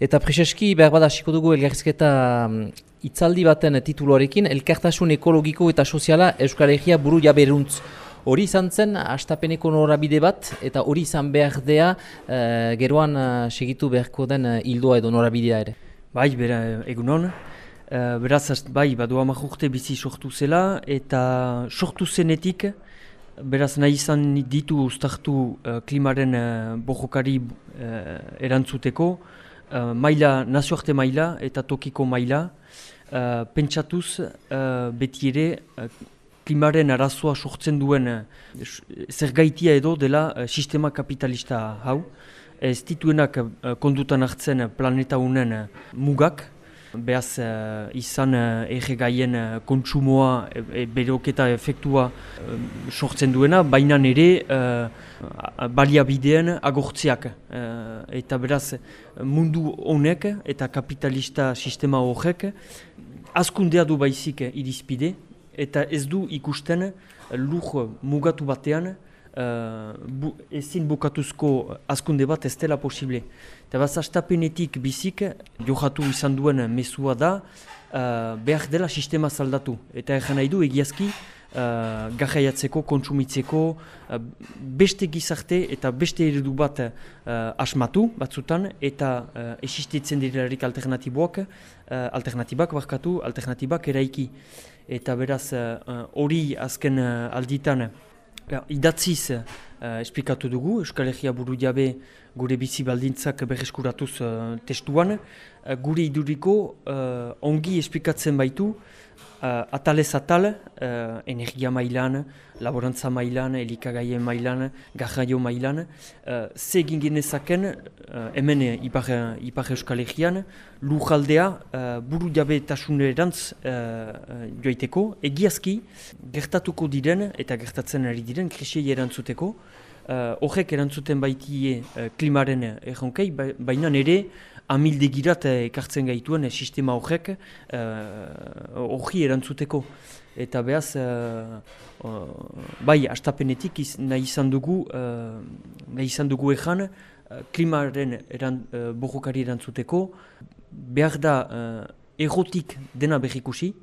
Eta preseski behar bada hasiko dugu elgarrizketa mm, itzaldi baten tituluarekin, elkartasun ekologiko eta soziala Euskal Herria buru jaberuntz. Hori izan zen, astapeneko norabide bat, eta hori izan behar dea, eh, geroan eh, segitu beharko den eh, hildoa edo norabidea ere. Bai, bera, egunon. Uh, beraz, bai, badu amak urte bizi sortu zela, eta sortu zenetik, beraz nahi izan ditu uztartu uh, klimaren uh, bojokari uh, erantzuteko, uh, maila, nazioarte maila eta tokiko maila, uh, pentsatuz uh, beti ere uh, klimaren arazoa sortzen duen uh, zergaitia edo dela uh, sistema kapitalista hau, ez dituenak uh, kondutan hartzen planeta unen uh, mugak, behaz uh, izan uh, erregaien uh, kontsumoa, e, e, beroketa efektua sortzen duena, baina ere baliabideen agortziak. Eta beraz mundu honek eta kapitalista sistema horrek azkundea du baizik irizpide, eta ez du ikusten lur mugatu batean uh, ezin bukatuzko azkunde bat ez dela posible. Eta bazastapenetik bizik johatu izan duen mesua da uh, behar dela sistema zaldatu. Eta egan nahi du egiazki uh, garraiatzeko, kontsumitzeko, uh, beste gizarte eta beste eredu bat uh, asmatu batzutan eta uh, existitzen direlarik alternatiboak, uh, alternatibak barkatu, alternatibak eraiki. Eta beraz hori uh, azken uh, alditan ja, dat zie. Uh, esplikatu dugu, Euskal Herria buru jabe gure bizi baldintzak berreskuratuz uh, testuan. Uh, gure iduriko uh, ongi esplikatzen baitu, uh, atalez atal, uh, energia mailan, laborantza mailan, elikagaien mailan, garraio mailan, uh, ze egin genezaken uh, hemen ipar, ipar Euskal Herrian, lujaldea uh, buru jabe tasunerantz uh, joaiteko, egiazki gertatuko diren eta gertatzen ari diren krisiei erantzuteko, horrek erantzuten baitie uh, klimaren erronkei, ba- baina ere amildegirat uh, ekartzen gaituen uh, sistema horrek horri erantzuteko. Eta behaz, uh, uh, bai, astapenetik iz, nahi izan dugu, uh, nahi izan dugu ejan, uh, klimaren eran, uh, borrokari erantzuteko, behar da uh, errotik dena berrikusi,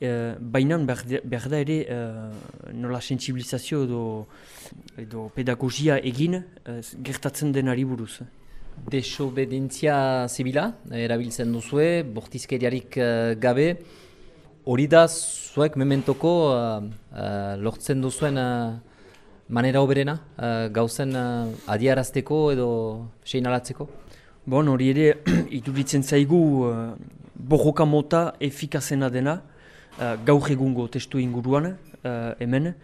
Uh, Baina behar, da ere uh, nola sensibilizazio edo, edo pedagogia egin uh, gertatzen denari buruz. Desobedientzia zibila, erabiltzen duzue, bortizkeriarik gabe, hori da zuek mementoko eh, eh, lortzen duzuen eh, manera oberena, uh, gauzen uh, adiarazteko edo seinalatzeko? Bon, hori ere, iduritzen zaigu uh, borroka mota efikazena dena, uh, gaur egungo testu inguruan, uh, hemen.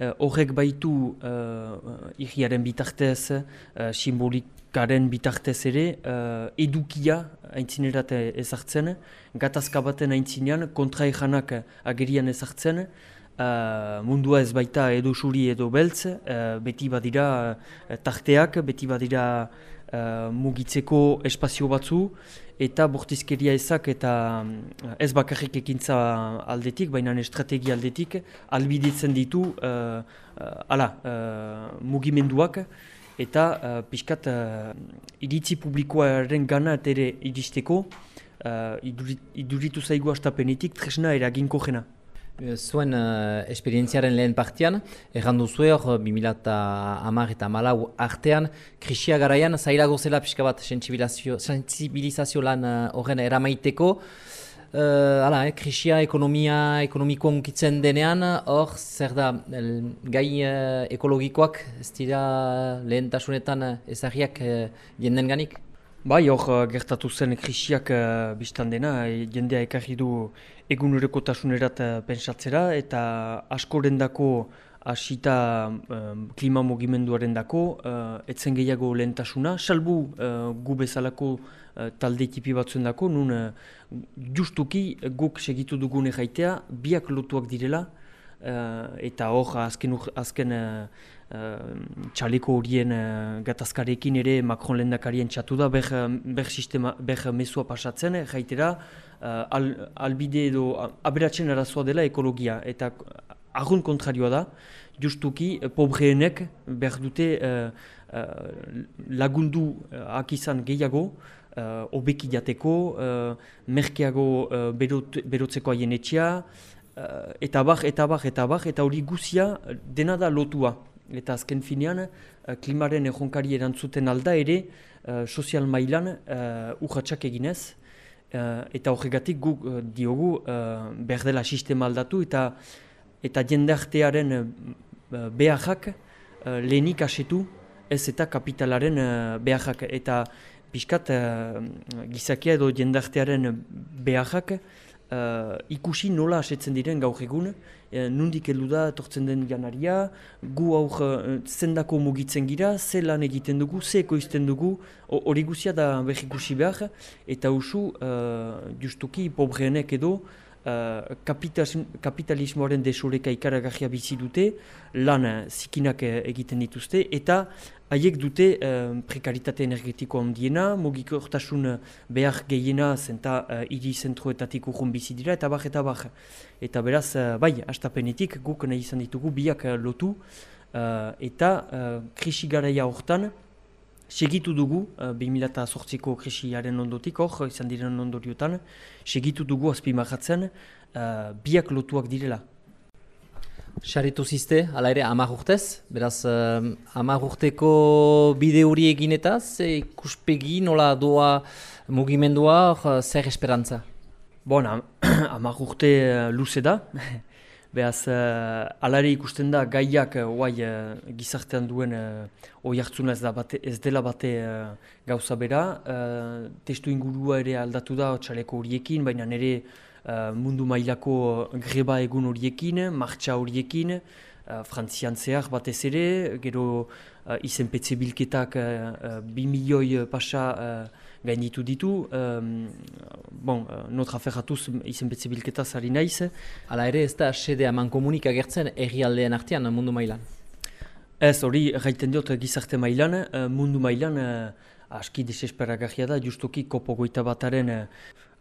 Uh, Horrek baitu uh, irriaren bitartez, uh, simbolikaren bitartez ere, uh, edukia aintzinerat ezartzen, gatazka baten aintzinean, kontra ejanak agerian ezartzen, Uh, mundua ez baita edo suri edo beltz, uh, beti badira uh, tarteak, beti badira uh, mugitzeko espazio batzu, eta bortizkeria ezak eta mm, ez bakarrik ekintza aldetik, baina estrategia aldetik, albiditzen ditu uh, ala, uh, mugimenduak, eta uh, pixkat uh, iritzi publikoaren gana ere iristeko, uh, idurit, iduritu zaigu astapenetik tresna eraginko jena. Eh, Zuen uh, esperientziaren lehen partian, errandu zue hor 2010 eta malau artean, krisia garaian zailago zela pixka bat sensibilizazio lan eh, horren eramaiteko. Uh, hala, eh, krisia ekonomia ekonomiko unkitzen denean, hor zer da el, gai uh, ekologikoak ez dira lehentasunetan uh, ezagiak uh, jenden ganik? Bai, hor uh, gertatu zen krisiak uh, biztan dena, e, jendea ekarri du eguneroko tasunerat uh, pentsatzera, eta askoren dako hasita um, klima mugimenduaren dako, uh, etzen gehiago lehentasuna, salbu uh, gu bezalako uh, talde tipi batzuen dako, nun uh, justuki guk segitu dugun jaitea, biak lotuak direla, uh, eta hor azken, azken uh, uh, txaleko horien uh, gatazkarekin ere Macron lehendakarien txatu da, ber, ber, sistema, ber mesua pasatzen, eh, jaitera, uh, al, albide edo aberatzen arazoa dela ekologia, eta argun kontrarioa da, justuki pobreenek behar dute uh, uh, lagundu uh, akizan gehiago, uh, obeki jateko, uh, merkeago uh, berot, berotzeko haien etxea, uh, eta bar, eta bar, eta bar, eta hori guzia dena da lotua. Eta azken finean, uh, klimaren erronkari erantzuten alda ere, uh, sozial mailan uh, urratxak eginez, uh, eta horregatik guk uh, diogu uh, behar dela sistema aldatu, eta eta jendartearen uh, beharrak uh, lehenik asetu, ez eta kapitalaren uh, beharrak. Eta pixkat uh, gizakia edo jendartearen beharrak uh, ikusi nola asetzen diren gaur egun, uh, nundik heldu da tortzen den janaria, gu aur uh, zendako mugitzen gira, ze lan egiten dugu, ze ekoizten dugu, hori guzia da behar ikusi behar, eta usu uh, justuki pobreenek edo, Uh, kapitalismoaren desureka ikaragarria bizi dute, lan zikinak egiten dituzte, eta haiek dute uh, prekaritate energetiko handiena, mugiko hortasun behar gehiena zenta uh, iri zentroetatik urrun bizi dira, eta bax eta bax. Eta beraz, uh, bai, astapenetik guk nahi izan ditugu biak lotu, uh, eta uh, krisi garaia hortan, Segitu dugu, uh, 2008ko krisiaren ondotik, hor, izan diren ondoriotan, segitu dugu azpimarratzen uh, biak lotuak direla. Saritu ziste, ala ere, amar urtez, beraz, uh, amar urteko bide hori egin eta, ze ikuspegi nola doa mugimendua, zer esperantza? Bon, am amar urte luze da, Beaz, uh, alare ikusten da gaiak uh, gizartean duen uh, oi hartzuna ez, da bate, ez dela bate uh, gauza bera. Uh, testu ingurua ere aldatu da txaleko horiekin, baina nire uh, mundu mailako greba egun horiekin, martxa horiekin, uh, frantzian zehar batez ere, gero uh, izenpetze bilketak uh, bi milioi pasa gainditu ditu. Um, bon, uh, notra ferratuz izen betze bilketa zari naiz. Hala ere ez da sede haman komunik agertzen erri aldean artean mundu mailan? Ez hori gaiten diot gizarte mailan, mundu mailan aski desesperagarria da, justoki kopo goita bataren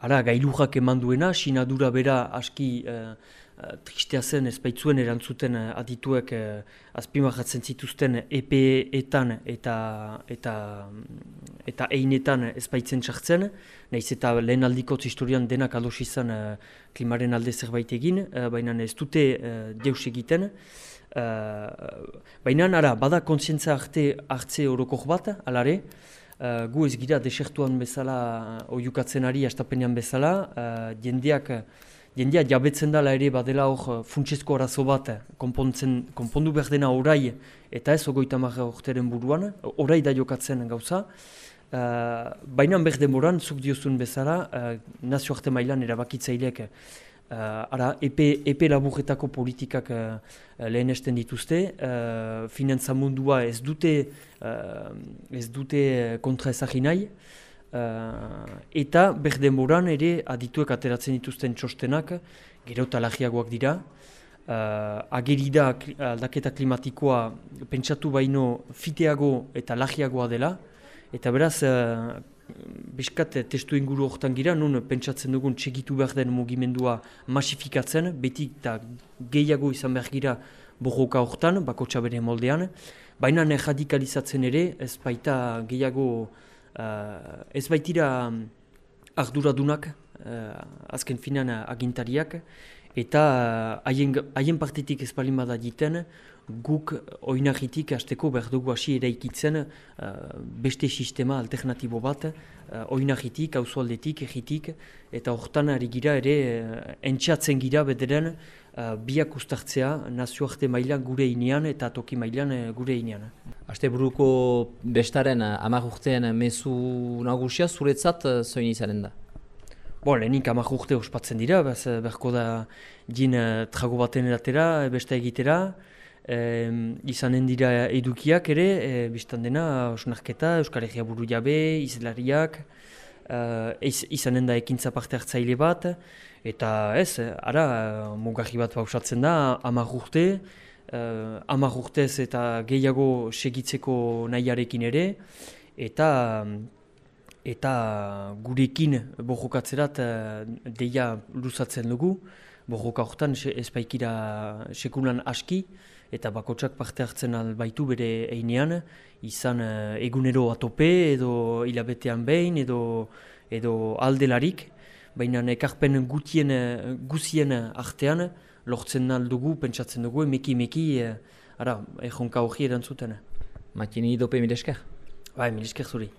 ara, gailujak eman duena, sinadura bera aski uh, tristea zen ez baitzuen erantzuten uh, adituek uh, zituzten EPE-etan eta, eta eta einetan ez baitzen txartzen, nahiz eta lehen aldiko historian denak ados izan uh, klimaren alde zerbait egin, uh, baina ez dute uh, deus egiten. Uh, baina ara, bada kontzientza arte hartze orokor bat, alare, uh, gu ez gira desertuan bezala, oiukatzen ari, astapenean bezala, uh, jendeak, Jendia jabetzen dela ere badela hor funtsezko arazo bat konpontzen, konpondu behar dena orai eta ez ogoita marra orteren buruan, orai da jokatzen gauza. Uh, Baina behar demoran, zuk diozun bezala, uh, nazioarte mailan erabakitzaileak uh, ara, epe, epe laburretako politikak uh, lehen esten dituzte, uh, finantza mundua ez dute, uh, ez dute kontra ezagin nahi, uh, eta behar demoran ere adituek ateratzen dituzten txostenak, gero talagiagoak dira, uh, agerida aldaketa klimatikoa pentsatu baino fiteago eta lagiagoa dela, Eta beraz, uh, biskat testu inguru horretan gira, nun pentsatzen dugun txegitu behar den mugimendua masifikatzen, beti eta gehiago izan behar gira bojoka horretan, bako txabere moldean. Baina ne radikalizatzen ere, ez baita gehiago, uh, ez baitira arduradunak, uh, azken finan agintariak, eta haien uh, partitik ez balin bada jiten, guk oinagitik hasteko behar dugu hasi eraikitzen uh, beste sistema alternatibo bat, uh, oinagitik, auzualdetik, egitik, eta hortan ari gira ere uh, entxatzen gira bederen uh, biak ustartzea nazioarte mailan gure inean eta toki mailan gure inean. Aste buruko bestaren uh, amak urtean mezu nagusia zuretzat zoin izanen da? Bo, lehenik amak urte ospatzen dira, bez, berko da jin uh, trago baten eratera, beste egitera, e, izanen dira edukiak ere, e, biztan dena, osnarketa, Euskal Herria buru jabe, izlariak, e, izanen da ekintza parte hartzaile bat, eta ez, ara, mugarri bat bausatzen da, amar urte, amar urtez eta gehiago segitzeko nahiarekin ere, eta eta gurekin bojokatzerat deia luzatzen dugu, bojoka horretan ez baikira sekulan aski, eta bakotsak parte hartzen albaitu bere einean, izan uh, egunero atope edo hilabetean behin edo, edo aldelarik, baina ekarpen gutien, guzien artean lortzen aldugu, pentsatzen dugu, emeki emeki, uh, ara, ejonka hori erantzuten. Matini dope milesker? Bai, milesker zuri.